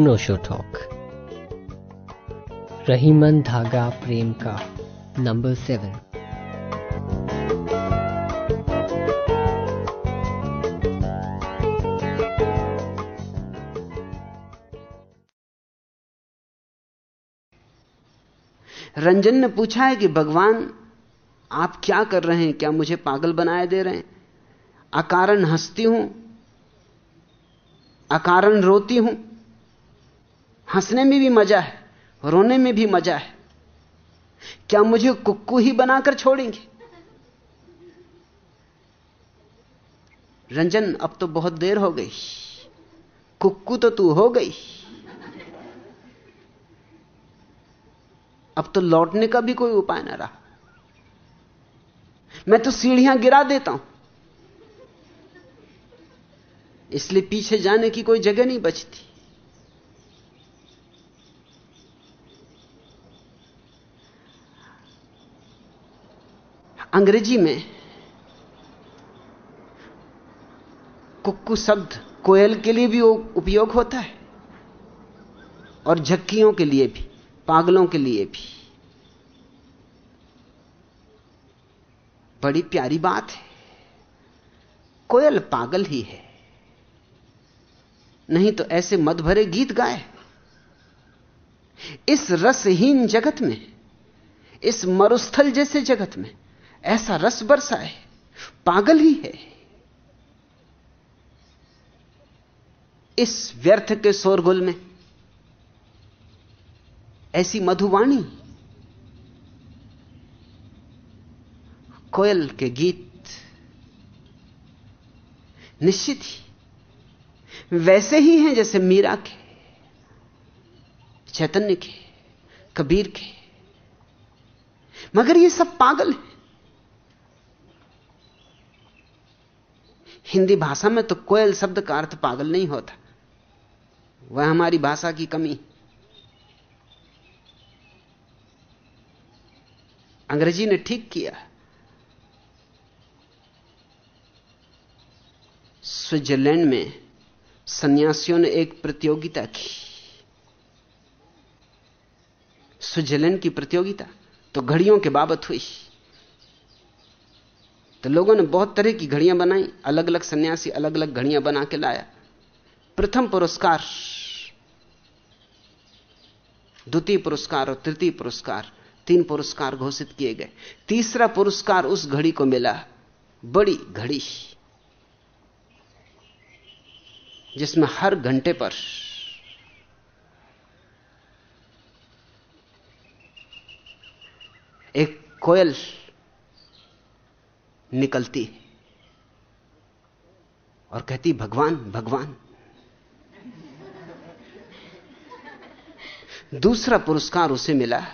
अनोशो talk. Rahiman धागा प्रेम का number seven Ranjan ने पूछा है कि भगवान, आप क्या कर रहे हैं? क्या मुझे पागल बनाए दे रहे हैं? अकारण हंसती हूँ, अकारण रोती हूँ। हंसने में भी मज़ा है, रोने में भी मज़ा है। क्या मुझे कुक्कू ही बनाकर छोड़ेंगे? रंजन, अब तो बहुत देर हो गई। कुक्कू तो तू हो गई। अब तो लौटने का भी कोई उपाय ना रहा। मैं तो सीढ़ियाँ गिरा देता हूँ। इसलिए पीछे जाने की कोई जगह नहीं बचती। अंग्रेज़ी में कुक्कू शब्द कोयल के लिए भी उपयोग होता है, और झक्कियों के लिए भी, पागलों के लिए भी। बड़ी प्यारी बात है। कोयल पागल ही है। नहीं तो ऐसे मद भरे गीत गाए। इस रसहीन जगत में, इस मरुस्थल जैसे जगत में ऐसा रस बरसा है, पागल ही है। इस व्यर्थ के शोरगुल में ऐसी मधुवाणी कोयल के गीत, निश्चित ही, वैसे ही हैं जैसे मीरा के, चैतन्य के, कबीर के। मगर ये सब पागल है। हिंदी भाषा में तो कोयल शब्द का अर्थ पागल नहीं होता। वह हमारी भाषा की कमी। अंग्रेज़ी ने ठीक किया। स्विट्जरलैंड में सन्यासियों ने एक प्रतियोगिता की। स्विट्जरलैंड की प्रतियोगिता तो घड़ियों के बाबत हुई। तो लोगों ने बहुत तरह की घड़ियाँ बनाई अलग अलग सन्यासी अलग अलग घड़ियाँ बना के लाया। प्रथम पुरस्कार, द्वितीय पुरस्कार और तृतीय पुरस्कार, तीन पुरस्कार घोषित किए गए। तीसरा पुरस्कार उस घड़ी को मिला, बड़ी घड़ी, जिसमें हर घंटे पर एक कोयल निकलती और कहती, भगवान भगवान। दूसरा पुरस्कार उसे मिला,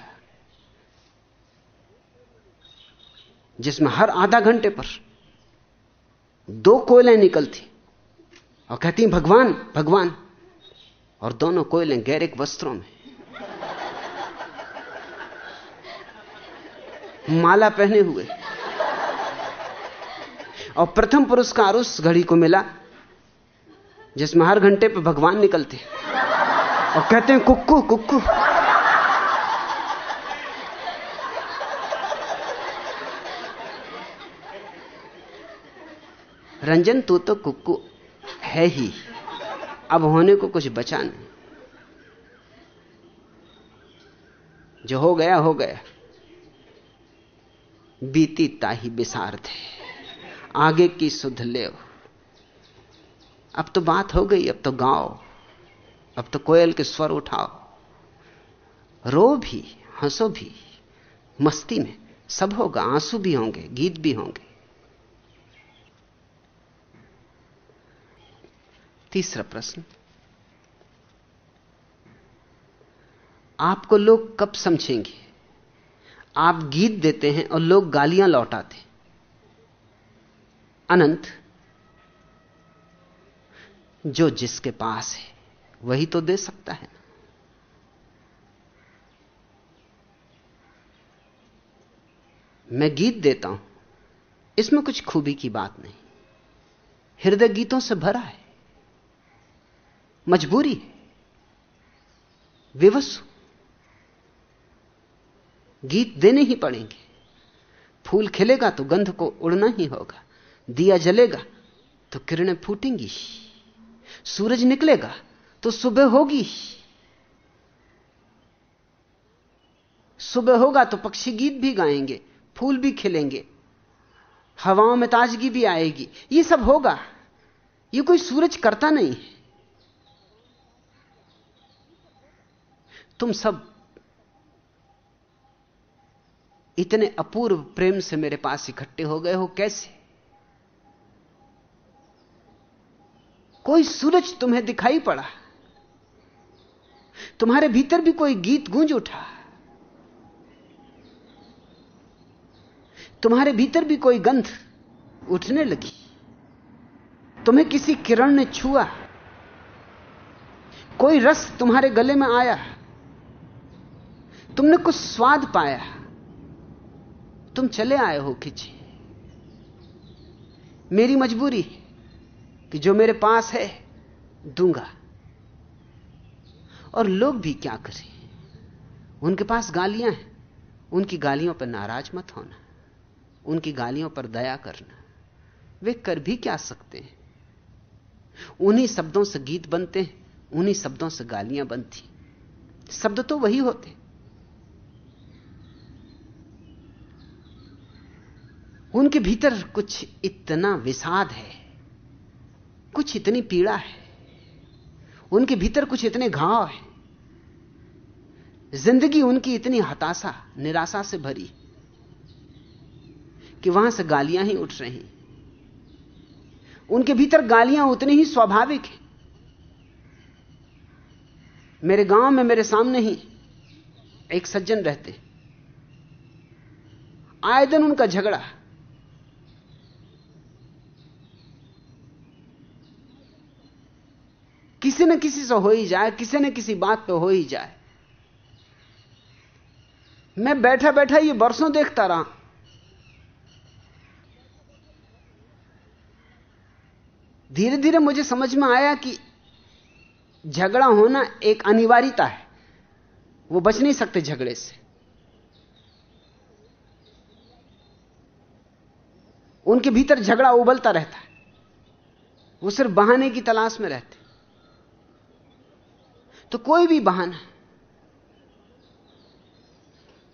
जिसमें हर आधा घंटे पर दो कोयलें निकलती। और कहती, भगवान भगवान। और दोनों कोयलें गैरिक वस्त्रों में। माला पहने हुए। और प्रथम पुरस्कार उस घड़ी को मिला, जिसमें हर घंटे पे भगवान निकलते। और कहते हैं, कुक्कू कुक्कू। रंजन, तू तो कुक्कू है ही। अब होने को कुछ बचा नहीं। जो हो गया हो गया। बीती ताही बिसार थे। आगे की सुध ले अब तो बात हो गई, अब तो गाओ, अब तो कोयल के स्वर उठाओ। रो भी, हंसो भी, मस्ती में, सब होगा, आँसू भी होंगे, गीत भी होंगे। तीसरा प्रश्न। आपको लोग कब समझेंगे? आप गीत देते हैं और लोग गालियाँ लौटाते अनंत, जो जिसके पास है, वही तो दे सकता है। मैं गीत देता हूँ, इसमें कुछ खूबी की बात नहीं। हृदय गीतों से भरा है, मजबूरी विवश गीत देने ही पड़ेंगे, फूल खिलेगा तो गंध को उड़ना ही होगा। दिया जलेगा तो किरणें फूटेंगी, सूरज निकलेगा तो सुबह होगी। सुबह होगा तो पक्षी गीत भी गाएँगे, फूल भी खिलेंगे, हवाओं में ताजगी भी आएगी। ये सब होगा। ये कोई सूरज करता नहीं तुम सब इतने अपूर्व प्रेम से मेरे पास इकट्ठे हो गए हो, कैसे? कोई सूरज तुम्हें दिखाई पड़ा। तुम्हारे भीतर भी कोई गीत गूंज उठा। तुम्हारे भीतर भी कोई गंध उठने लगी। तुम्हें किसी किरण ने छुआ। कोई रस तुम्हारे गले में आया। तुमने कुछ स्वाद पाया। तुम चले आए हो खिंचे मेरी मजबूरी कि जो मेरे पास है, दूँगा। और लोग भी क्या करें? उनके पास गालियाँ हैं। उनकी गालियों पर नाराज़ मत होना। उनकी गालियों पर दया करना। वे कर भी क्या सकते हैं? उन्हीं शब्दों से गीत बनते हैं, उन्हीं शब्दों से गालियाँ बनती शब्द तो वही होते। उनके भीतर कुछ इतना विषाद है। कुछ इतनी पीड़ा है। उनके भीतर कुछ इतने घाव है। ज़िंदगी उनकी इतनी हताशा, निराशा से भरी कि वहाँ से गालियाँ ही उठ रही। उनके भीतर गालियाँ उतनी ही स्वाभाविक हैं। मेरे गाँव में मेरे सामने ही एक सज्जन रहते। आए दिन उनका झगड़ा किसी न किसी से हो ही जाए, किसी न किसी बात पे हो ही जाए। मैं बैठा बैठा ये बरसों देखता रहा। धीरे धीरे मुझे समझ में आया कि झगड़ा होना एक अनिवार्यता है। वो बच नहीं सकते झगड़े से। उनके भीतर झगड़ा उबलता रहता है। वो सिर्फ़ बहाने की तलाश में रहते तो कोई भी बहाना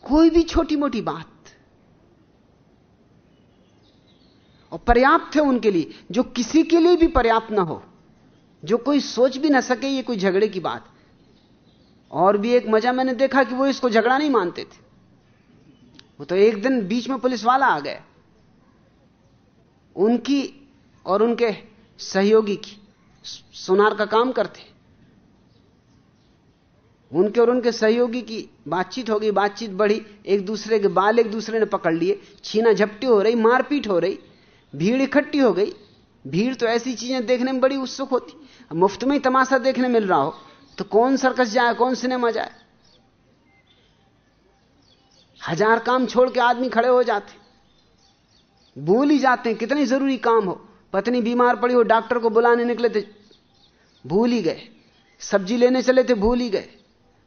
कोई भी छोटी मोटी बात। और पर्याप्त है उनके लिए, जो किसी के लिए भी पर्याप्त ना हो, जो कोई सोच भी ना सके ये कोई झगड़े की बात। और भी एक मज़ा मैंने देखा कि वो इसको झगड़ा नहीं मानते थे। वो तो एक दिन बीच में पुलिस वाला आ गए उनकी और उनके सहयोगी की सुनार का काम करते। उनके और उनके सहयोगी की बातचीत हो गई बातचीत बढ़ी, एक दूसरे के बाल एक दूसरे ने पकड़ लिए, छीना झपटी हो रही, मारपीट हो रही, भीड़ इकट्ठी हो गई। भीड़ तो ऐसी चीज़ें देखने में बड़ी उत्सुक होती। मुफ़्त में ही तमाशा देखने मिल रहा हो तो कौन सर्कस जाए, कौन सिनेमा जाए? हज़ार काम छोड़ के आदमी खड़े हो जाते। भूल ही जाते हैं, कितनी ज़रूरी काम हो। पत्नी बीमार पड़ी हो, डॉक्टर को बुलाने निकले थे, भूल ही गए। सब्ज़ी लेने चले थे, भूल ही गए।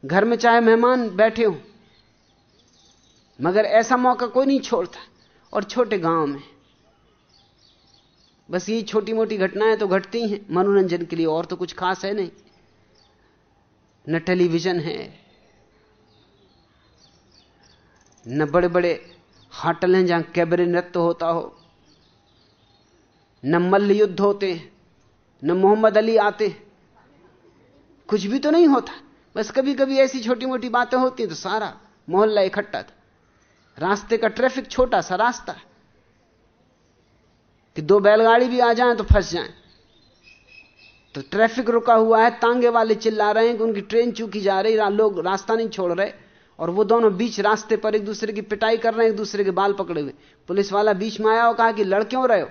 घर में चाहे मेहमान बैठे हो, मगर ऐसा मौका कोई नहीं छोड़ता, और छोटे गाँव में। बस ये छोटी मोटी घटनाएँ तो घटती हैं, मनोरंजन के लिए और तो कुछ खास है नहीं। न टेलीविज़न है, न बड़े बड़े होटल हैं जहाँ कैबरे नृत्य होता हो, न मल्ल युद्ध होते, न मोहम्मद अली आते। कुछ भी तो नहीं होता। बस कभी कभी ऐसी छोटी मोटी बातें होती हैं तो सारा मोहल्ला इकट्ठा था। रास्ते का ट्रैफ़िक छोटा सा रास्ता कि दो बैलगाड़ी भी आ जाए तो फंस जाए। तो ट्रैफ़िक रुका हुआ है, तांगे वाले चिल्ला रहे हैं कि उनकी ट्रेन चूकी जा रही लोग रास्ता नहीं छोड़ रहे। और वो दोनों बीच रास्ते पर एक दूसरे की पिटाई कर रहे हैं, एक दूसरे के बाल पकड़े हुए। पुलिस वाला बीच में आया और कहा कि लड़ क्यों रहे हो?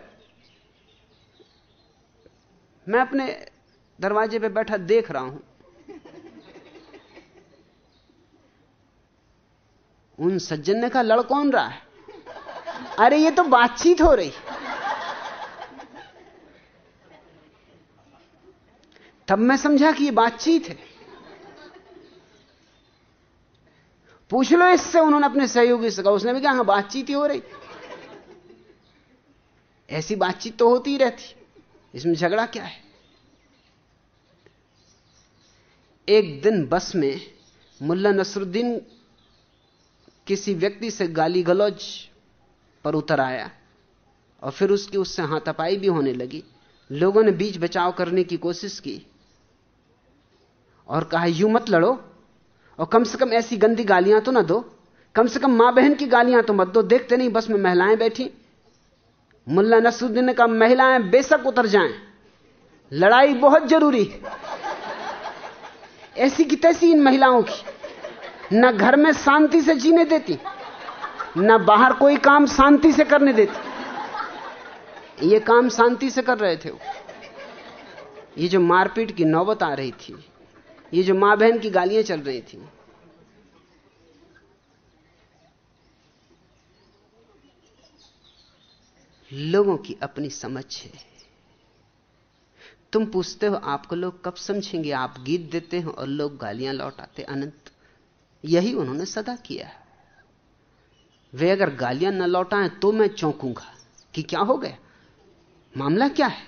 मैं अपने दरवाजे पे बैठा देख रहा हूँ। उन सज्जन ने कहा, लड़ कौन रहा है? अरे, ये तो बातचीत हो रही तब मैं समझा कि ये बातचीत है। पूछ लो इससे, उन्होंने अपने सहयोगी से कहा, उसने भी कहा हाँ बातचीत ही हो रही। ऐसी बातचीत तो होती ही रहती। इसमें झगड़ा क्या है? एक दिन बस में मुल्ला नसरुद्दीन किसी व्यक्ति से गाली गलौज पर उतर आया और फिर उसकी उससे हाथापाई भी होने लगी। लोगों ने बीच बचाव करने की कोशिश की और कहा, यू मत लड़ो और कम से कम ऐसी गंदी गालियाँ तो ना दो। कम से कम माँ बहन की गालियाँ तो मत दो। देखते नहीं, बस में महिलाएँ बैठी। मुल्ला नसरुद्दीन ने कहा, महिलाएँ बेशक उतर जाएँ। लड़ाई बहुत ज़रूरी है। ऐसी की तैसी इन महिलाओं की। न घर में शांति से जीने देती, न बाहर कोई काम शांति से करने देती। ये काम शांति से कर रहे थे वो। ये जो मारपीट की नौबत आ रही थी, ये जो माँ बहन की गालियाँ चल रही थी, लोगों की अपनी समझ है। तुम पूछते हो, आपको लोग कब समझेंगे? आप गीत देते हो और लोग गालियाँ लौटाते, अनंत। यही उन्होंने सदा किया है। वे अगर गालियाँ न लौटाएँ तो मैं चौंकूँगा कि क्या हो गया? मामला क्या है?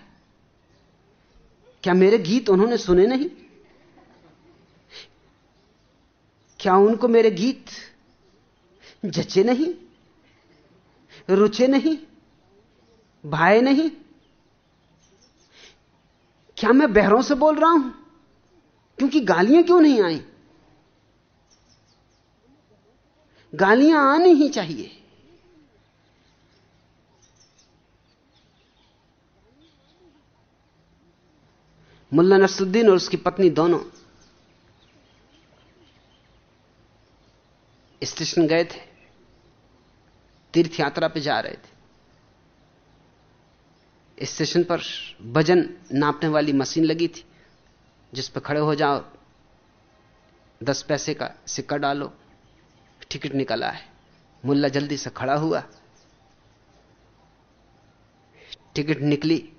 क्या मेरे गीत उन्होंने सुने नहीं? क्या उनको मेरे गीत जचे नहीं? रुचे नहीं? भाए नहीं? क्या मैं बहरों से बोल रहा हूँ? क्योंकि गालियाँ क्यों नहीं आई? गालियाँ आनी ही चाहिए। मुल्ला नसरुद्दीन और उसकी पत्नी दोनों स्टेशन गए थे तीर्थ यात्रा पे जा रहे थे। स्टेशन पर वज़न नापने वाली मशीन लगी थी, जिस पर खड़े हो जाओ, दस पैसे का सिक्का डालो टिकट निकला है। मुल्ला जल्दी से खड़ा हुआ। टिकट निकली।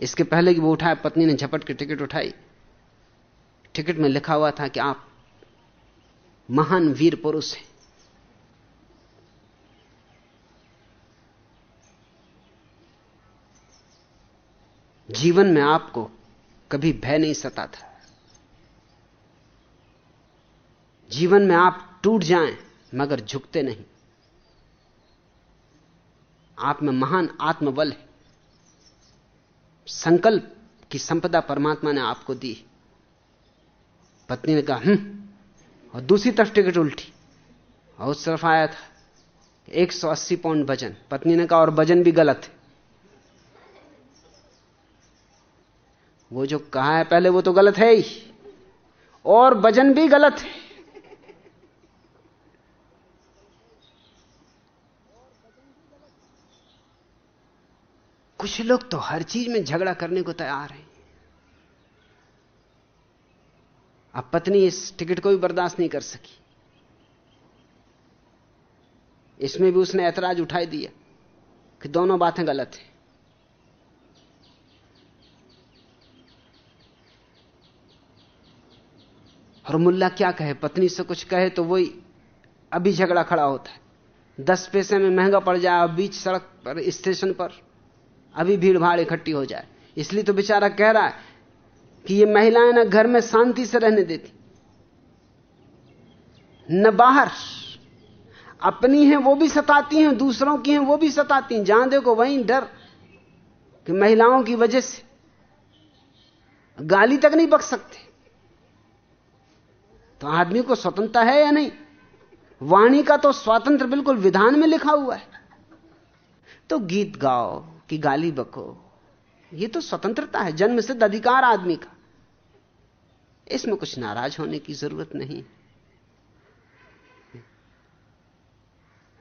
इसके पहले कि वो उठाए, पत्नी ने झपट के टिकट उठाई। टिकट में लिखा हुआ था कि आप महान वीर पुरुष हैं। जीवन में आपको कभी भय नहीं सता था। जीवन में आप टूट जाएँ। मगर झुकते नहीं। आप में महान आत्मबल है। संकल्प की संपदा परमात्मा ने आपको दी। पत्नी ने कहा हम्म। और दूसरी तरफ़ टिकट उल्टी। और उस तरफ़ आया था 180 पाउंड वज़न। पत्नी ने कहा, और वज़न भी गलत है। वो जो कहा है, पहले वो तो गलत है ही। और वज़न भी गलत है। कुछ लोग तो हर चीज़ में झगड़ा करने को तैयार हैं। अब पत्नी इस टिकट को भी बर्दाश्त नहीं कर सकी। इसमें भी उसने ऐतराज उठाई दिया कि दोनों बातें गलत हैं। और मुल्ला क्या कहे? पत्नी से कुछ कहे तो वही अभी झगड़ा खड़ा होता है। दस पैसे में महँगा पड़ जाए बीच सड़क पर, स्टेशन पर। अभी भीड़ भाड़ इकट्ठी हो जाए। इसलिए तो बेचारा कह रहा है कि ये महिलाएँ ना घर में शांति से रहने देती। न बाहर। अपनी हैं, वो भी सताती हैं, दूसरों की हैं, वो भी सताती हैं। जहाँ देखो वहीं डर कि महिलाओं की वजह से गाली तक नहीं बक सकते। तो आदमी को स्वतंत्रता है या नहीं? वाणी का तो स्वातंत्र बिल्कुल विधान में लिखा हुआ है। तो गीत गाओ। कि गाली बको। ये तो स्वतंत्रता है, जन्म सिद्ध अधिकार आदमी का। इसमें कुछ नाराज़ होने की ज़रूरत नहीं।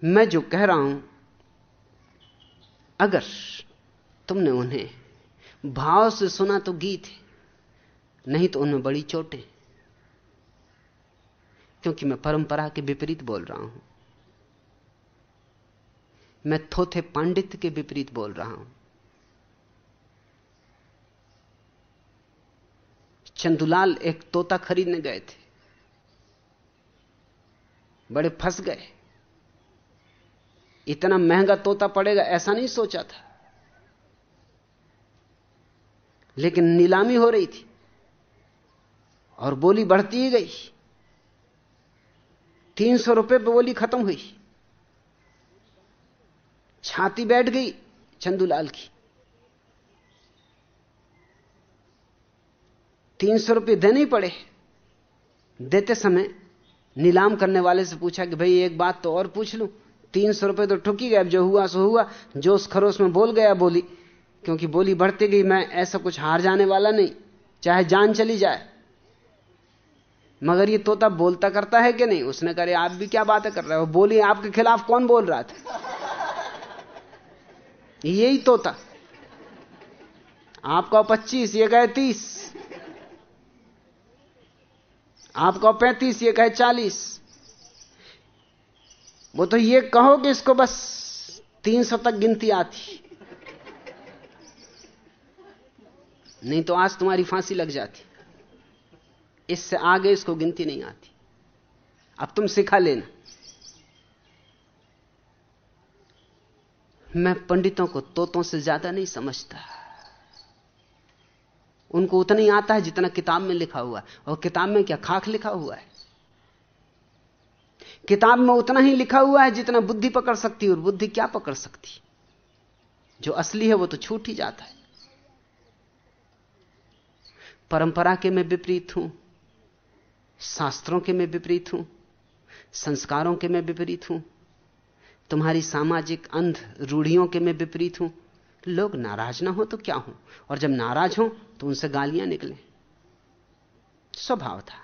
मैं जो कह रहा हूँ, अगर तुमने उन्हें भाव से सुना तो गीत है, नहीं तो उनमें बड़ी चोटें। क्योंकि मैं परंपरा के विपरीत बोल रहा हूँ। मैं थोथे पांडित्य के विपरीत बोल रहा हूँ। चंदुलाल एक तोता खरीदने गए थे। बड़े फंस गए। इतना महँगा तोता पड़ेगा ऐसा नहीं सोचा था। लेकिन नीलामी हो रही थी और बोली बढ़ती ही गई। तीन सौ पर बोली खत्म हुई। छाती बैठ गई चंदूलाल की। तीन सौ रुपये देने ही पड़े। देते समय नीलाम करने वाले से पूछा कि भाई, एक बात तो और पूछ लूँ। तीन सौ रुपये तो ठुकी गए जो हुआ सो हुआ। जो उस खरोस में बोल गया बोली, क्योंकि बोली बढ़ती गई, मैं ऐसा कुछ हार जाने वाला नहीं, चाहे जान चली जाए। मगर ये तोता बोलता करता है कि नहीं? उसने करे आप भी क्या बातें कर रहे हो? बोली आपके खिलाफ कौन बोल रहा था? यही तोता। आपका पच्चीस, ये कहे तीस। आपका पैंतीस, ये कहे चालीस। वो तो ये कहो कि इसको बस तीन सौ तक गिनती आती। नहीं तो आज तुम्हारी फांसी लग जाती। इससे आगे इसको गिनती नहीं आती। अब तुम सिखा लेना। मैं पंडितों को तोतों से ज़्यादा नहीं समझता। उनको उतना ही आता है जितना किताब में लिखा हुआ है। और किताब में क्या खाक लिखा हुआ है? किताब में उतना ही लिखा हुआ है जितना बुद्धि पकड़ सकती और बुद्धि क्या पकड़ सकती? जो असली है वो तो छूट ही जाता है। परंपरा के मैं विपरीत हूँ। शास्त्रों के मैं विपरीत हूँ। संस्कारों के मैं विपरीत हूँ। तुम्हारी सामाजिक अंध रूढ़ियों के मैं विपरीत हूँ। लोग नाराज़ ना हो तो क्या हो? और जब नाराज़ हो तो उनसे गालियाँ निकले। स्वभाव था।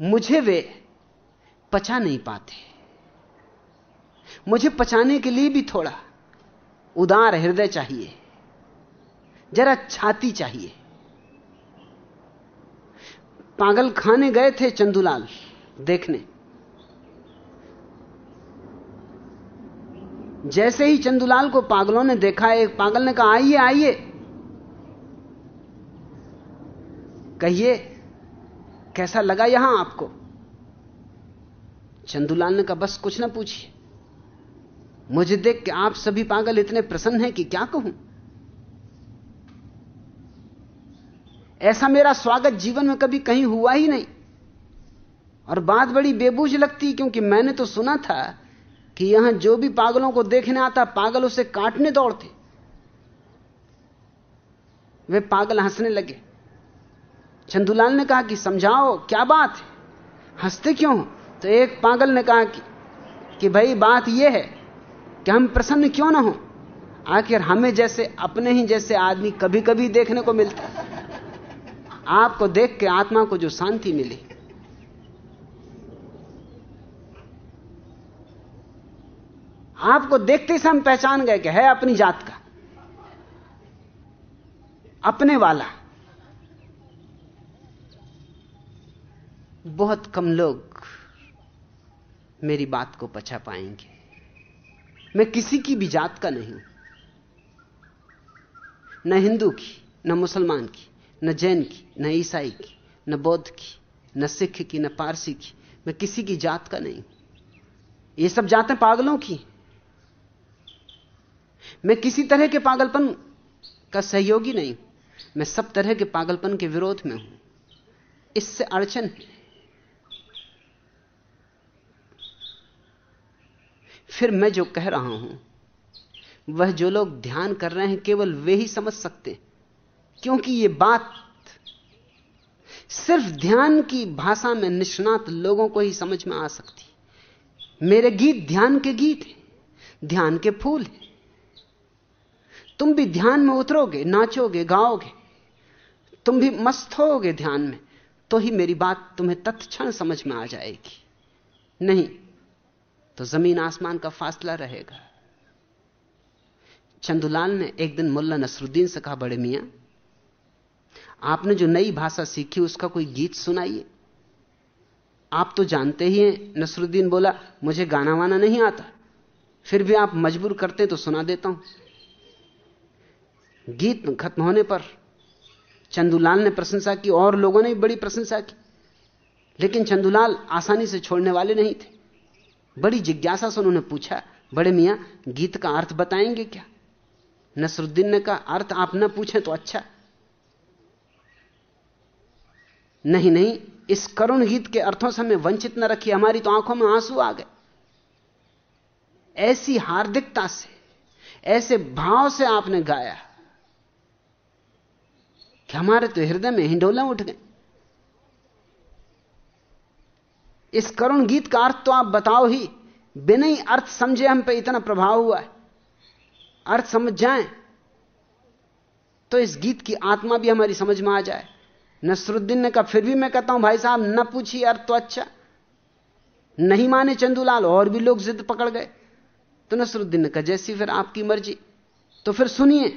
मुझे वे पचा नहीं पाते। मुझे पचाने के लिए भी थोड़ा उदार हृदय चाहिए। जरा छाती चाहिए। पागल खाने गए थे चंदूलाल। देखने। जैसे ही चंदूलाल को पागलों ने देखा, एक पागल ने कहा, आइए आइए। कहिए, कैसा लगा यहाँ आपको? चंदूलाल ने कहा, बस कुछ ना पूछिए। मुझे देख के आप सभी पागल इतने प्रसन्न हैं कि क्या कहूँ? ऐसा मेरा स्वागत जीवन में कभी कहीं हुआ ही नहीं। और बात बड़ी बेबूझ लगती क्योंकि मैंने तो सुना था कि यहाँ जो भी पागलों को देखने आता पागल उसे काटने दौड़ते। वे पागल हंसने लगे। चंदूलाल ने कहा कि समझाओ क्या बात है? हँसते क्यों तो एक पागल ने कहा कि, कि भाई बात यह है कि हम प्रसन्न क्यों ना हो? आखिर हमें जैसे अपने ही जैसे आदमी कभी कभी देखने को मिलता। आपको देख के आत्मा को जो शांति मिली। आपको देखते ही हम पहचान गए कि है अपनी जात का। अपने वाला। बहुत कम लोग मेरी बात को पछा पाएँगे। मैं किसी की भी जात का नहीं हूँ। न हिंदू की, न मुसलमान की, न जैन की, न ईसाई की, न बौद्ध की, न सिख की, न पारसी की, मैं किसी की जात का नहीं हूँ। ये सब जातें पागलों की मैं किसी तरह के पागलपन का सहयोगी नहीं। मैं सब तरह के पागलपन के विरोध में हूँ। इससे अड़चन है। फिर मैं जो कह रहा हूँ, वह जो लोग ध्यान कर रहे हैं, केवल वे ही समझ सकते क्योंकि यह बात सिर्फ़ ध्यान की भाषा में निष्णात लोगों को ही समझ में आ सकती। मेरे गीत ध्यान के गीत हैं, ध्यान के फूल हैं। तुम भी ध्यान में उतरोगे, नाचोगे, गाओगे। तुम भी मस्त होगे ध्यान में तो ही मेरी बात तुम्हें तत्क्षण समझ में आ जाएगी। नहीं तो ज़मीन आसमान का फासला रहेगा। चंदुलाल ने एक दिन मुल्ला नसरुद्दीन से कहा, बड़े मियाँ, आपने जो नई भाषा सीखी, उसका कोई गीत सुनाइए। आप तो जानते ही हैं, नसरुद्दीन बोला, मुझे गाना वाना नहीं आता। फिर भी आप मजबूर करते तो सुना देता हूँ। गीत खत्म होने पर चंदूलाल ने प्रशंसा की, और लोगों ने भी बड़ी प्रशंसा की। लेकिन चंदूलाल आसानी से छोड़ने वाले नहीं थे। बड़ी जिज्ञासा से उन्होंने पूछा, बड़े मियाँ, गीत का अर्थ बताएँगे क्या? नसरुद्दीन ने कहा, अर्थ आप न पूछें तो अच्छा। नहीं नहीं, इस करुण गीत के अर्थों से हमें वंचित न रखिए, हमारी तो आँखों में आँसू आ गए। ऐसी हार्दिकता से, ऐसे भाव से आपने गाया। कि हमारे तो हृदय में हिंडोला उठ गए। इस करुण गीत का अर्थ तो आप बताओ ही, बिना ही अर्थ समझे हम पे इतना प्रभाव हुआ है। अर्थ समझ जाए तो इस गीत की आत्मा भी हमारी समझ में आ जाए। नसरुद्दीन ने कहा, फिर भी मैं कहता हूँ, भाई साहब, न पूछिए अर्थ तो अच्छा। नहीं माने चंदूलाल, और भी लोग जिद पकड़ गए। तो नसरुद्दीन ने कहा, जैसी फिर आपकी मर्ज़ी। तो फिर सुनिए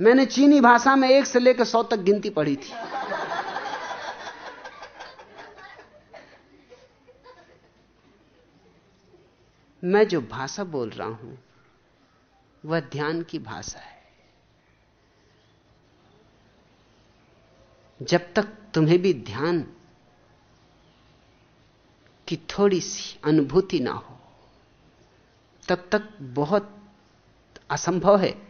मैंने चीनी भाषा में एक से लेकर सौ तक गिनती पढ़ी थी। मैं जो भाषा बोल रहा हूँ, वह ध्यान की भाषा है। जब तक तुम्हें भी ध्यान की थोड़ी सी अनुभूति ना हो, तब तक बहुत असंभव है।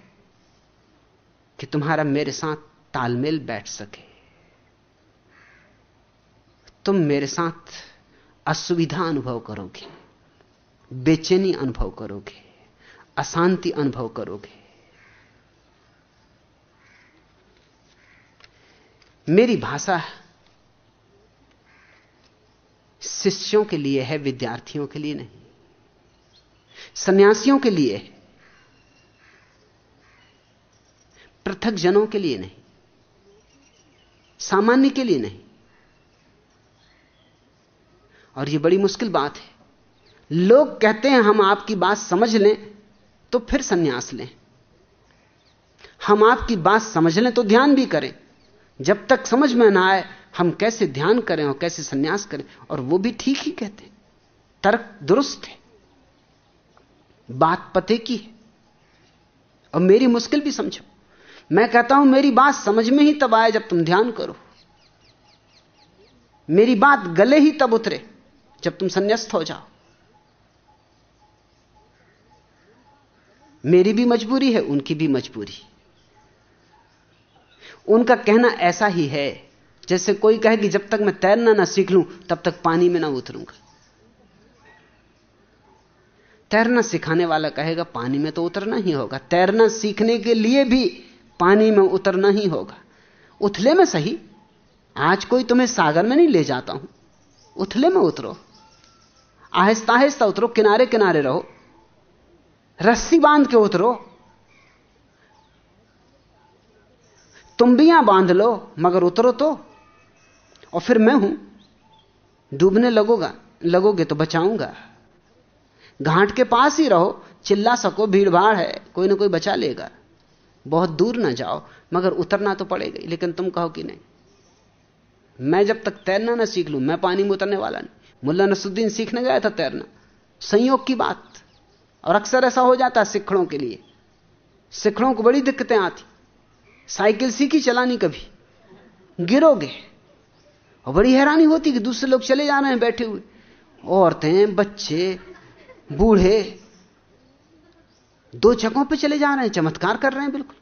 कि तुम्हारा मेरे साथ तालमेल बैठ सके। तुम मेरे साथ असुविधा अनुभव करोगे, बेचैनी अनुभव करोगे, अशांति अनुभव करोगे। मेरी भाषा शिष्यों के लिए है, विद्यार्थियों के लिए नहीं, सन्यासियों के लिए है। पृथक जनों के लिए नहीं, सामान्य के लिए नहीं। और यह बड़ी मुश्किल बात है। लोग कहते हैं, हम आपकी बात समझ लें तो फिर सन्यास लें। हम आपकी बात समझ लें तो ध्यान भी करें। जब तक समझ में ना आए, हम कैसे ध्यान करें और कैसे सन्यास करें? और वो भी ठीक ही कहते हैं। तर्क दुरुस्त है। बात पते की है। और मेरी मुश्किल भी समझो। मैं कहता हूँ, मेरी बात समझ में ही तब आए जब तुम ध्यान करो। मेरी बात गले ही तब उतरे जब तुम संन्यास्त हो जाओ। मेरी भी मजबूरी है, उनकी भी मजबूरी। उनका कहना ऐसा ही है, जैसे कोई कहे कि जब तक मैं तैरना ना सीख लूँ, तब तक पानी में ना उतरूँगा। तैरना सिखाने वाला कहेगा, पानी में तो उतरना ही होगा। तैरना सीखने के लिए भी पानी में उतरना ही होगा। उथले में सही, आज कोई तुम्हें सागर में नहीं ले जाता हूँ। उथले में उतरो। आहिस्ता आहिस्ता उतरो किनारे किनारे रहो। रस्सी बाँध के उतरो। तुम्बियाँ बाँध लो, मगर उतरो तो। और फिर मैं हूँ। डूबने लगोगा, लगोगे तो बचाऊँगा। घाट के पास ही रहो, चिल्ला सको भीड़ भाड़ है, कोई ना कोई बचा लेगा। बहुत दूर ना जाओ, मगर उतरना तो पड़ेगा लेकिन तुम कहो कि नहीं? मैं जब तक तैरना ना सीख लूँ, मैं पानी में उतरने वाला नहीं। मुल्ला नसुद्दीन सीखने गया था तैरना। संयोग की बात। और अक्सर ऐसा हो जाता है सिखड़ों के लिए। सिखड़ों को बड़ी दिक्कतें आती। साइकिल सीखी, चलानी कभी। गिरोगे। और बड़ी हैरानी होती कि दूसरे लोग चले जा रहे हैं बैठे हुए। औरतें, बच्चे, बूढ़े दो जगहों पे चले जा रहे हैं, चमत्कार कर रहे हैं, बिल्कुल।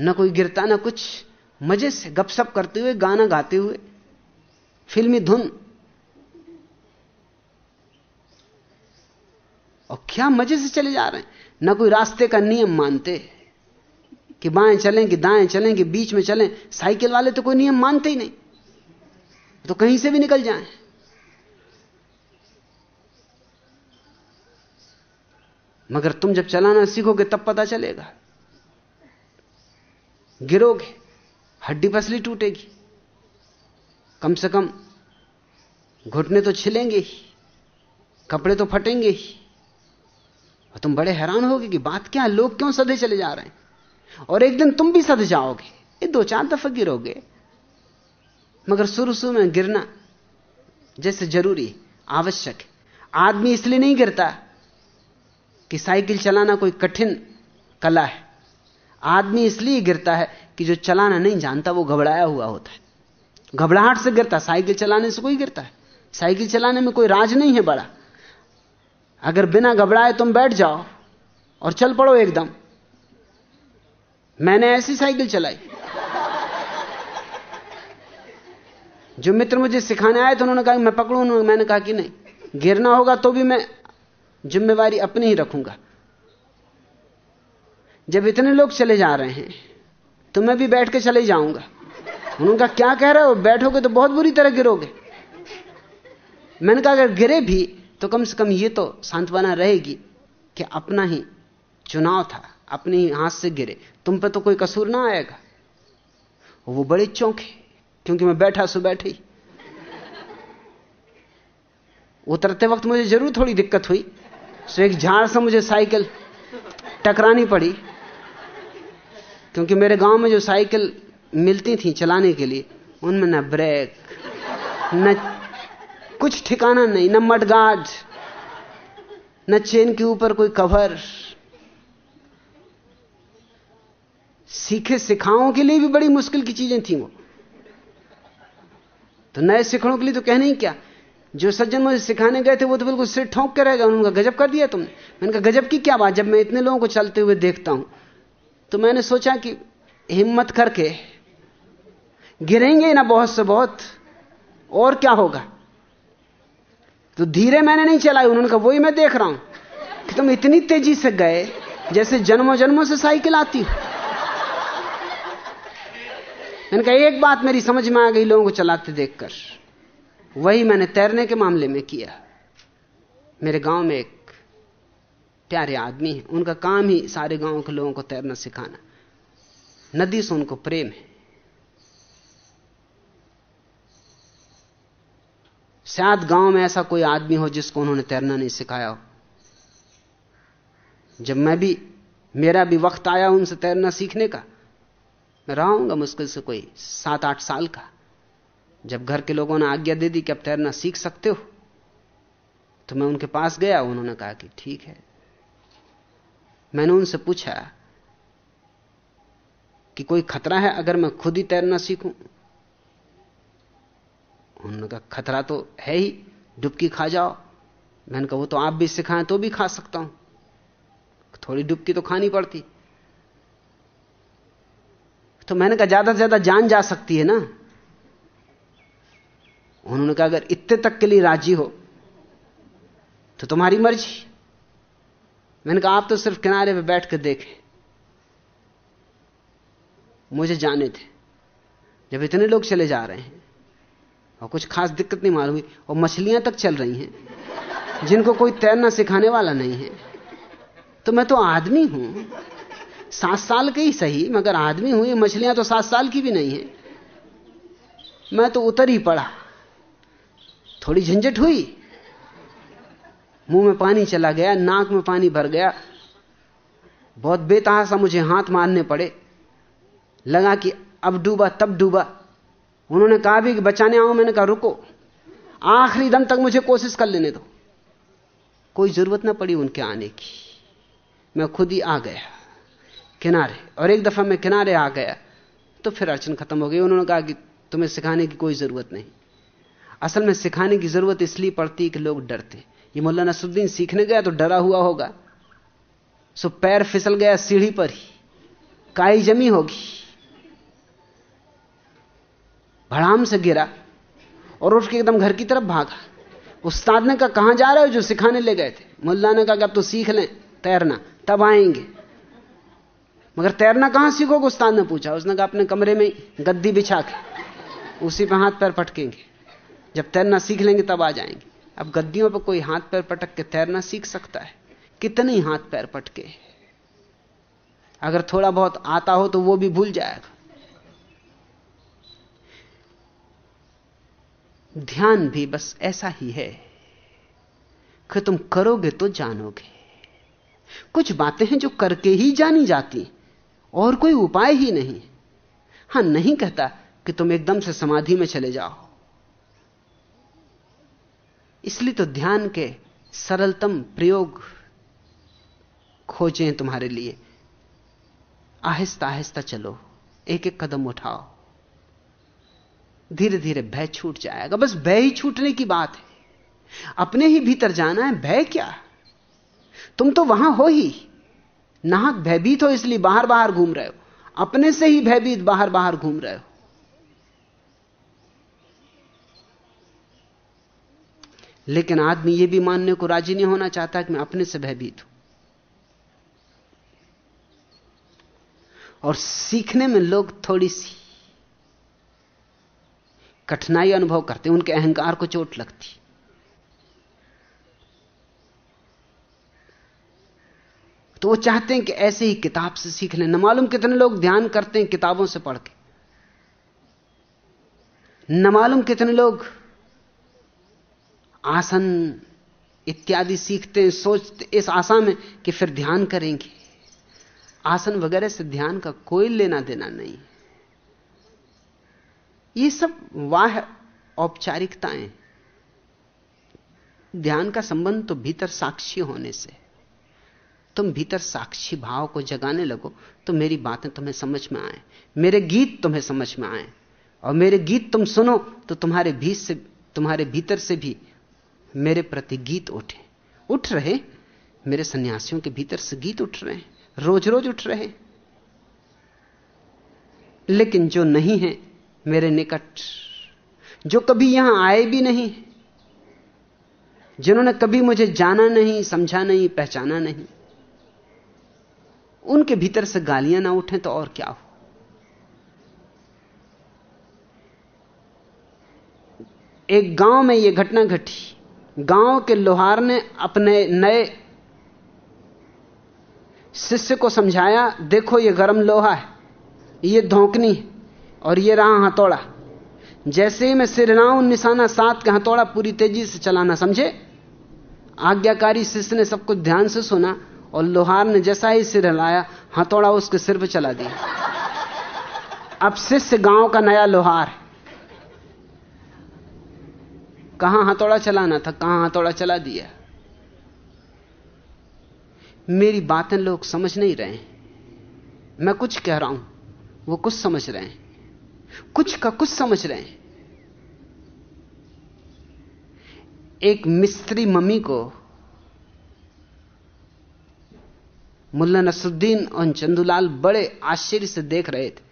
न कोई गिरता, ना कुछ। मज़े से गपशप करते हुए, गाना गाते हुए। फिल्मी धुन। और क्या मज़े से चले जा रहे हैं। ना कोई रास्ते का नियम मानते। कि बाएँ चलें, कि दाएँ चलें, कि बीच में चलें। साइकिल वाले तो कोई नियम मानते ही नहीं। तो कहीं से भी निकल जाएँ। मगर तुम जब चलाना सीखोगे, तब पता चलेगा। गिरोगे, हड्डी पसली टूटेगी। कम से कम घुटने तो छिलेंगे ही, कपड़े तो फटेंगे ही। और तुम बड़े हैरान होगे कि बात क्या है, लोग क्यों सदे चले जा रहे हैं? और एक दिन तुम भी सद जाओगे, ये दो चार दफ़ा गिरोगे। मगर शुरू शुरू में गिरना जैसे ज़रूरी, आवश्यक आदमी इसलिए नहीं गिरता कि साइकिल चलाना कोई कठिन कला है। आदमी इसलिए गिरता है कि जो चलाना नहीं जानता, वो घबराया हुआ होता है। घबराहट से गिरता साइकिल चलाने से कोई गिरता है। साइकिल चलाने में कोई राज नहीं है बड़ा। अगर बिना घबराए तुम बैठ जाओ और चल पड़ो एकदम। मैंने ऐसी साइकिल चलाई। जो मित्र मुझे सिखाने आए तो उन्होंने कहा मैं पकड़ू मैंने कहा कि नहीं। गिरना होगा तो भी मैं जिम्मेवारी अपनी ही रखूँगा। जब इतने लोग चले जा रहे हैं तो मैं भी बैठ के चले जाऊँगा। उन्होंने कहा क्या कह रहे हो बैठोगे तो बहुत बुरी तरह गिरोगे। मैंने कहा, अगर गिरे भी तो कम से कम ये तो सांत्वना रहेगी कि अपना ही चुनाव था, अपने ही हाथ से गिरे। तुम पे तो कोई कसूर ना आएगा। वो बड़े चौंके, क्योंकि मैं बैठा सो बैठे ही। उतरते वक्त मुझे ज़रूर थोड़ी दिक्कत हुई। सो एक झाड़ से मुझे साइकिल टकरानी पड़ी, क्योंकि मेरे गाँव में जो साइकिल मिलती थी चलाने के लिए, उनमें न ब्रेक, न कुछ ठिकाना नहीं, न मडगार्ड न चेन के ऊपर कोई कवर। सीखे सिखाओं के लिए भी बड़ी मुश्किल की चीज़ें थी वो। तो नए सिखड़ों के लिए तो कहने ही क्या? जो सज्जन मुझे सिखाने गए थे, वो तो बिल्कुल सिर ठोंक के रह गए उनका गजब कर दिया तुमने। मैंने कहा, गजब की क्या बात? जब मैं इतने लोगों को चलते हुए देखता हूँ तो मैंने सोचा कि हिम्मत करके गिरेंगे ना बहुत से बहुत, और क्या होगा? तो धीरे मैंने नहीं चलाई उन्होंने कहा, वही मैं देख रहा हूँ कि तुम इतनी तेज़ी से गए जैसे जन्मों जन्मों से साइकिल आती हो। मैंने कहा, एक बात मेरी समझ में आ गई लोगों को चलाते देखकर। वही मैंने तैरने के मामले में किया। मेरे गाँव में एक प्यारे आदमी है। उनका काम ही सारे गाँव के लोगों को तैरना सिखाना। नदी से उनको प्रेम है। शायद गाँव में ऐसा कोई आदमी हो जिसको उन्होंने तैरना नहीं सिखाया हो। जब मैं भी, मेरा भी वक्त आया उनसे तैरना सीखने का, मैं रहा मुश्किल से कोई सात आठ साल का। जब घर के लोगों ने आज्ञा दे दी कि अब तैरना सीख सकते हो तो मैं उनके पास गया। उन्होंने कहा कि ठीक है। मैंने उनसे पूछा कि कोई खतरा है अगर मैं खुद ही तैरना सीखूं? उन्होंने कहा, खतरा तो है ही, डुबकी खा जाओ। मैंने कहा, वो तो आप भी सिखाएँ तो भी खा सकता हूँ। थोड़ी डुबकी तो खानी पड़ती। तो मैंने कहा, ज़्यादा से ज़्यादा जान जा सकती है ना? उन्होंने कहा, अगर इतने तक के लिए राज़ी हो तो तुम्हारी मर्ज़ी। मैंने कहा, आप तो सिर्फ़ किनारे पे बैठ कर देखें। मुझे जाने थे जब इतने लोग चले जा रहे हैं, और कुछ खास दिक्कत नहीं मालूम हुई, और मछलियाँ तक चल रही हैं, जिनको कोई तैरना सिखाने वाला नहीं है तो मैं तो आदमी हूँ। सात साल के ही सही, मगर आदमी हूँ, ये मछलियाँ तो सात साल की भी नहीं है। मैं तो उतर ही पड़ा। थोड़ी झंझट हुई। मुँह में पानी चला गया, नाक में पानी भर गया। बहुत बेतहासा मुझे हाथ मारने पड़े। लगा कि अब डूबा, तब डूबा। उन्होंने कहा भी कि बचाने आओ, मैंने कहा, रुको। आखिरी दम तक मुझे कोशिश कर लेने दो। कोई ज़रूरत ना पड़ी उनके आने की। मैं खुद ही आ गया, किनारे। और एक दफ़ा मैं किनारे आ गया तो फिर अड़चन खत्म हो गई। उन्होंने कहा कि तुम्हें सिखाने की कोई ज़रूरत नहीं। असल में सिखाने की ज़रूरत इसलिए पड़ती है कि लोग डरते ये मुल्ला नसरुद्दीन सीखने गया तो डरा हुआ होगा। सो पैर फिसल गया सीढ़ी पर ही। काई जमी होगी। भड़ाम से गिरा और उठ के एकदम घर की तरफ़ भागा। उस्ताद ने कहा, कहाँ जा रहे हो जो सिखाने ले गए थे? मुल्ला ने कहा, अब तो सीख लें, तैरना, तब आएँगे। मगर तैरना कहाँ सीखोगे? उस्ताद ने पूछा। उसने कहा, अपने कमरे में गद्दी बिछा के, उसी पर हाथ पैर पटकेंगे जब तैरना सीख लेंगे, तब आ जाएँगे। अब गद्दियों पर कोई हाथ पैर पटक के तैरना सीख सकता है। कितने हाथ पैर पटके। अगर थोड़ा बहुत आता हो तो वो भी भूल जाएगा। ध्यान भी बस ऐसा ही है कि तुम करोगे तो जानोगे। कुछ बातें हैं जो करके ही जानी जाती, और कोई उपाय ही नहीं। हाँ, नहीं कहता कि तुम एकदम से समाधि में चले जाओ। इसलिए तो ध्यान के सरलतम प्रयोग खोजे तुम्हारे लिए। आहिस्ता आहिस्ता चलो एक एक कदम उठाओ। धीरे धीरे भय छूट जाएगा। बस भय ही छूटने की बात है। अपने ही भीतर जाना है, भय क्या? तुम तो वहाँ हो ही। नाहक भयभीत हो इसलिए बाहर बाहर घूम रहे हो। अपने से ही भयभीत बाहर बाहर घूम रहे हो। लेकिन आदमी यह भी मानने को राज़ी नहीं होना चाहता कि मैं अपने से भयभीत हूँ। और सीखने में लोग थोड़ी सी कठिनाई अनुभव करते उनके अहंकार को चोट लगती। तो वो चाहते हैं कि ऐसे ही किताब से सीख लें। न मालूम कितने लोग ध्यान करते हैं किताबों से पढ़ के। न मालूम कितने लोग आसन इत्यादि सीखते हैं, सोचते, इस आशा में कि फिर ध्यान करेंगे। आसन वगैरह से ध्यान का कोई लेना देना नहीं। ये सब वाह औपचारिकताएँ। ध्यान का संबंध तो भीतर साक्षी होने से। तुम भीतर साक्षी भाव को जगाने लगो तो मेरी बातें तुम्हें समझ में आए। मेरे गीत तुम्हें समझ में आए। और मेरे गीत तुम सुनो तो तुम्हारे भीत से, तुम्हारे भीतर से भी मेरे प्रति गीत उठे। उठ रहे, मेरे सन्यासियों के भीतर से गीत उठ रहे हैं रोज रोज उठ रहे। लेकिन जो नहीं है, मेरे निकट, जो कभी यहाँ आए भी नहीं जिन्होंने कभी मुझे जाना नहीं, समझा नहीं, पहचाना नहीं, उनके भीतर से गालियाँ ना उठें तो और क्या हो? एक गाँव में यह घटना घटी। गाँव के लोहार ने अपने नए शिष्य को समझाया, देखो, ये गर्म लोहा है यह धोकनी है, और ये रहा हथौड़ा। जैसे ही मैं सिर सिरनाऊ निशाना सात का हथौड़ा पूरी तेज़ी से चलाना, समझे? आज्ञाकारी शिष्य ने सब कुछ ध्यान से सुना, और लोहार ने जैसा ही सिर हिलाया, हथौड़ा उसके सिर पर चला दिया। अब शिष्य गाँव का नया लोहार कहाँ हथौड़ा चलाना था, कहाँ हथौड़ा चला दिया। मेरी बातें लोग समझ नहीं रहे मैं कुछ कह रहा हूँ, वो कुछ समझ रहे हैं। कुछ का कुछ समझ रहे हैं। एक मिस्त्री मम्मी को मुल्ला नसरुद्दीन और चंदूलाल बड़े आश्चर्य से देख रहे थे।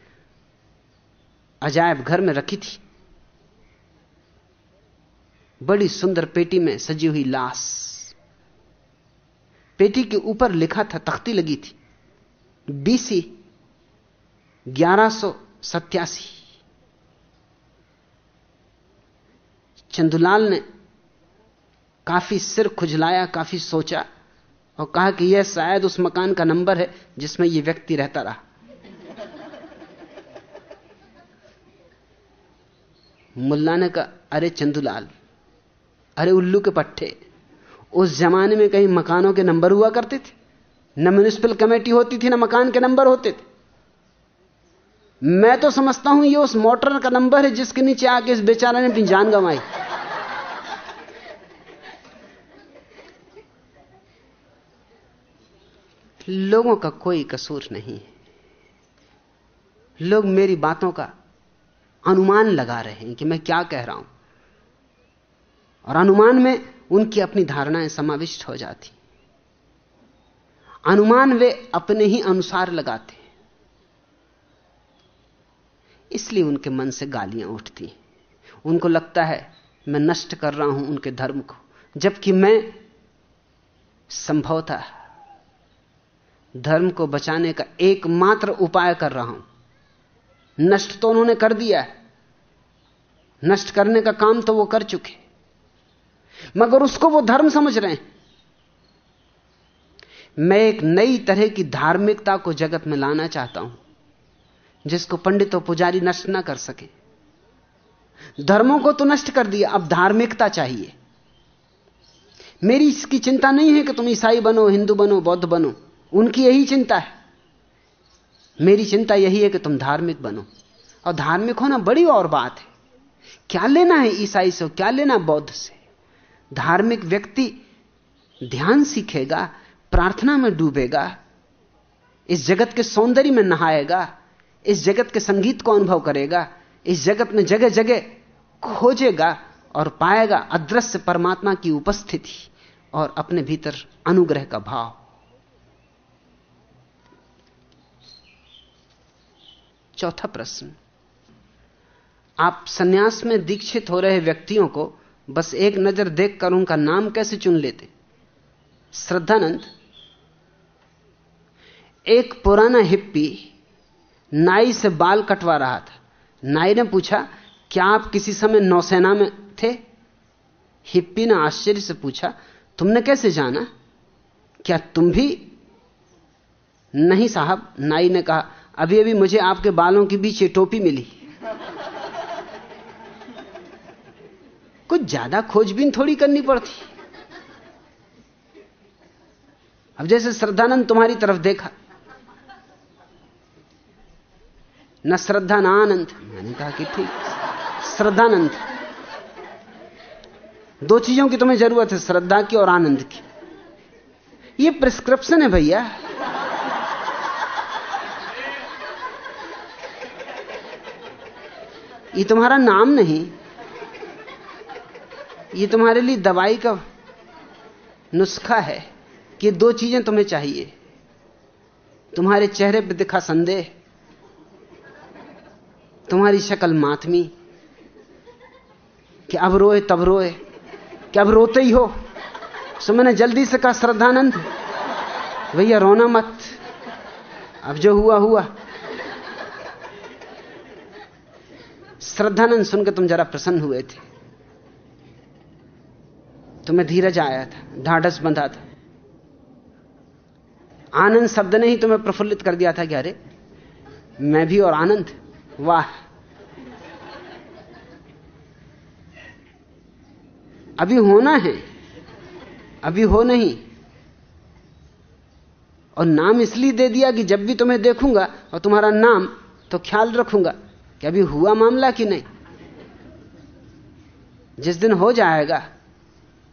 अजायब घर में रखी थी। बड़ी सुंदर पेटी में सजी हुई लाश। पेटी के ऊपर लिखा था, तख्ती लगी थी। बीसी ग्यारह सत्यासी। चंदुलाल ने काफ़ी सिर खुजलाया, काफ़ी सोचा और कहा कि यह शायद उस मकान का नंबर है जिसमें यह व्यक्ति रहता रहा। मुल्ला ने कहा, अरे चंदुलाल अरे उल्लू के पट्टे। उस जमाने में कहीं मकानों के नंबर हुआ करते थे। न म्यूनिसिपल कमेटी होती थी, ना मकान के नंबर होते थे। मैं तो समझता हूँ ये उस मोटर का नंबर है जिसके नीचे आके इस बेचारा ने अपनी जान गंवाई। लोगों का कोई कसूर नहीं है। लोग मेरी बातों का अनुमान लगा रहे हैं कि मैं क्या कह रहा हूँ। और अनुमान में उनकी अपनी धारणाएँ समाविष्ट हो जाती। अनुमान वे अपने ही अनुसार लगाते इसलिए उनके मन से गालियाँ उठती उनको लगता है, मैं नष्ट कर रहा हूँ उनके धर्म को, जबकि मैं संभवतः धर्म को बचाने का एकमात्र उपाय कर रहा हूँ। नष्ट तो उन्होंने कर दिया है। नष्ट करने का काम तो वो कर चुके मगर उसको वो धर्म समझ रहे हैं। मैं एक नई तरह की धार्मिकता को जगत में लाना चाहता हूँ, जिसको पंडित और पुजारी नष्ट ना कर सके। धर्मों को तो नष्ट कर दिया, अब धार्मिकता चाहिए। मेरी इसकी चिंता नहीं है कि तुम ईसाई बनो, हिंदू बनो, बौद्ध बनो, उनकी यही चिंता है। मेरी चिंता यही है कि तुम धार्मिक बनो। और धार्मिक होना बड़ी और बात है। क्या लेना है ईसाई से क्या लेना बौद्ध से? धार्मिक व्यक्ति ध्यान सीखेगा, प्रार्थना में डूबेगा, इस जगत के सौंदर्य में नहाएगा, इस जगत के संगीत को अनुभव करेगा, इस जगत में जगह जगह खोजेगा और पाएगा अदृश्य परमात्मा की उपस्थिति और अपने भीतर अनुग्रह का भाव। चौथा प्रश्न। आप सन्यास में दीक्षित हो रहे व्यक्तियों को बस एक नज़र देखकर उनका नाम कैसे चुन लेते? श्रद्धानंद। एक पुराना हिप्पी नाई से बाल कटवा रहा था। नाई ने पूछा, क्या आप किसी समय नौसेना में थे? हिप्पी ने आश्चर्य से पूछा, तुमने कैसे जाना? क्या तुम भी? नहीं साहब, नाई ने कहा, अभी अभी मुझे आपके बालों के बीच ये टोपी मिली। कुछ ज़्यादा खोजबीन थोड़ी करनी पड़ती। अब जैसे श्रद्धानंद तुम्हारी तरफ़ देखा। न श्रद्धा न आनंद मैंने कहा कि ठीक, श्रद्धानंद। दो चीज़ों की तुम्हें ज़रूरत है, श्रद्धा की और आनंद की। ये प्रिस्क्रिप्शन है भैया। ये तुम्हारा नाम नहीं ये तुम्हारे लिए दवाई का नुस्खा है कि दो चीज़ें तुम्हें चाहिए। तुम्हारे चेहरे पर दिखा संदेह। तुम्हारी शक्ल मातमी। कि अब रोए तब रोए। कि अब रोते ही हो। सो मैंने जल्दी से कहा, श्रद्धानंद, भैया रोना मत। अब जो हुआ हुआ। श्रद्धानंद सुनकर तुम जरा प्रसन्न हुए थे। तुम्हें धीरज आया था, ढाढ़स बंधा था। आनंद शब्द ने ही तुम्हें प्रफुल्लित कर दिया था कि अरे, मैं भी और आनंद, वाह। अभी होना है, अभी हो नहीं। और नाम इसलिए दे दिया कि जब भी तुम्हें देखूँगा और तुम्हारा नाम तो ख्याल रखूँगा कि अभी हुआ मामला कि नहीं। जिस दिन हो जाएगा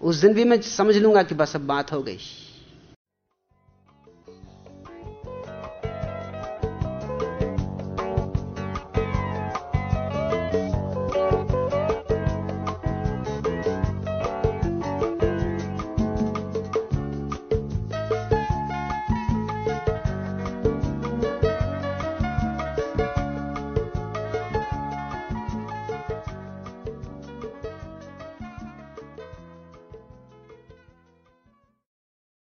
उस दिन भी मैं समझ लूँगा कि बस अब बात हो गई।